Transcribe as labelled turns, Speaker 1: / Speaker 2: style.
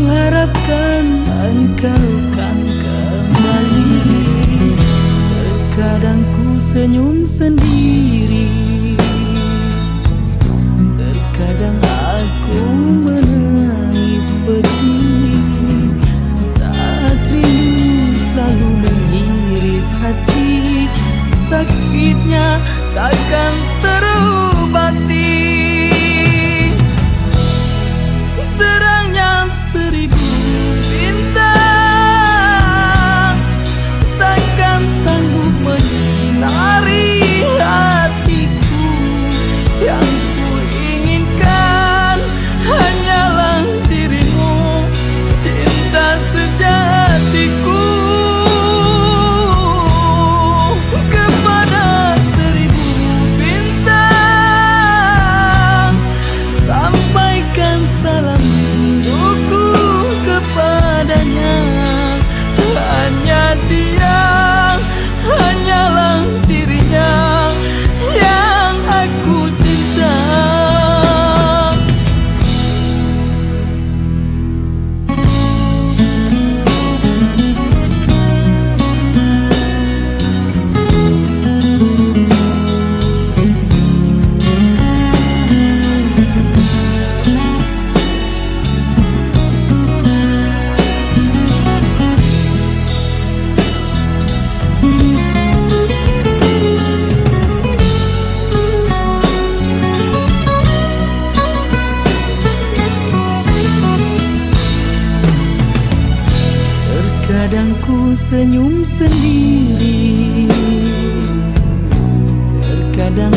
Speaker 1: mengharapkan engkau kan kembali. Terkadang ku senyum sendiri. Terkadang aku menangis pedih Saat rindu selalu mengiris hati. Sakitnya takkan terubati Ku senyum sendiri. Terkadang